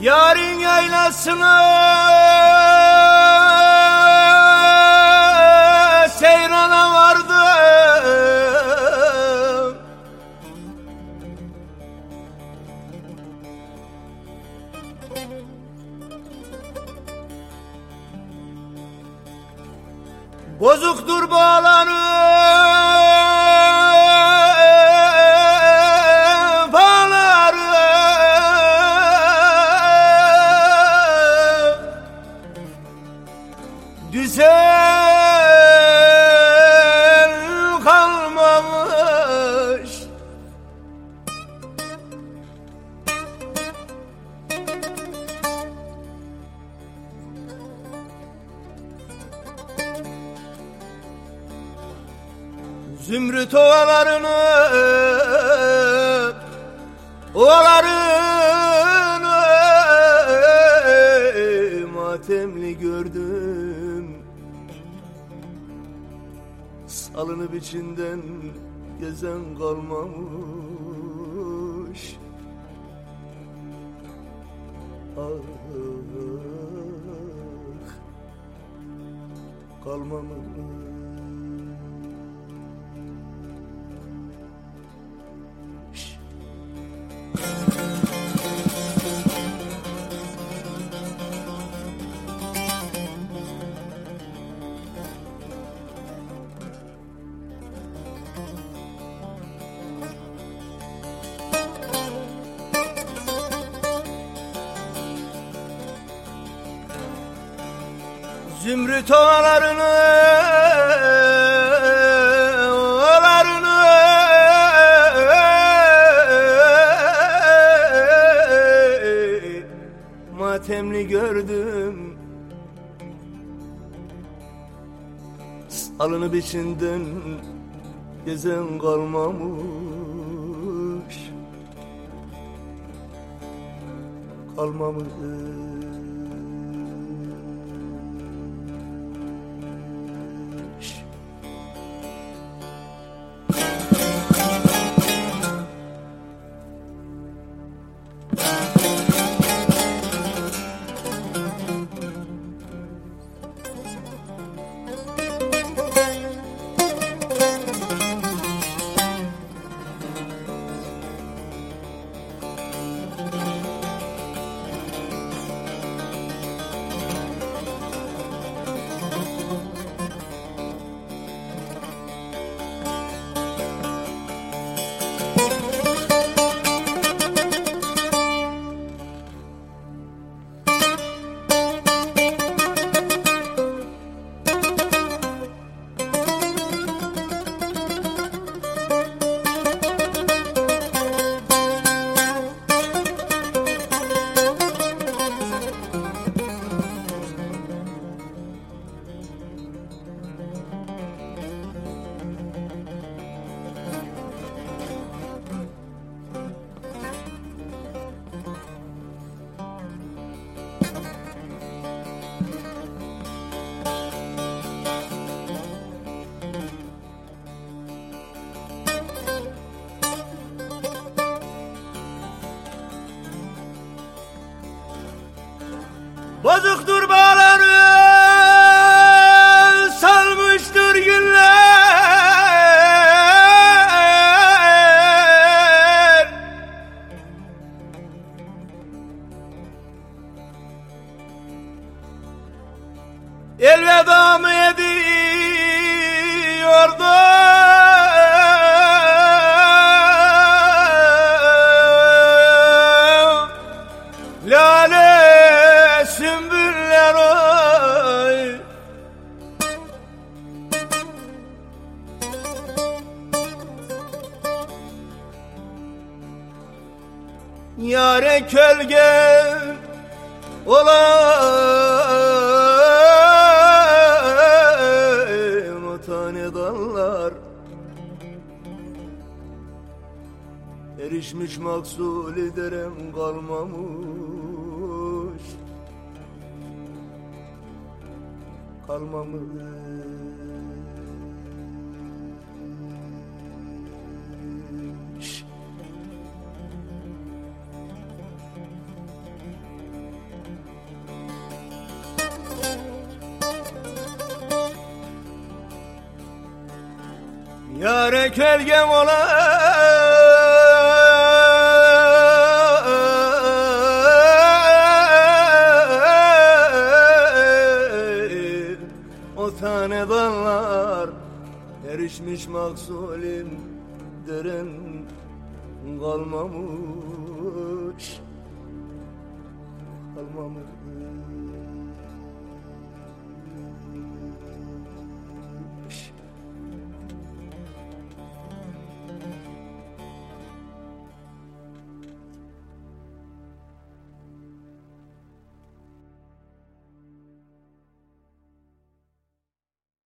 Yarın yaylasına Bozuktur bağlanır Zümrüt ovalarını Ovalarını Matemli gördüm. Salınıp içinden gezen kalmamış. Ah kalmamış Zümrüt ovalarını ovalarını matemli gördüm. Salınıp içinden gezen kalmamış. Kalmamış Bozuktur bağları salmıştır güller Elveda mı ediyordu Yare kölge olan o tane dallar Erişmiş maksul ederim kalmamış Kalmamış Yare kölgem olan O tane dallar Erişmiş maksulim Derin kalmamış Kalmamış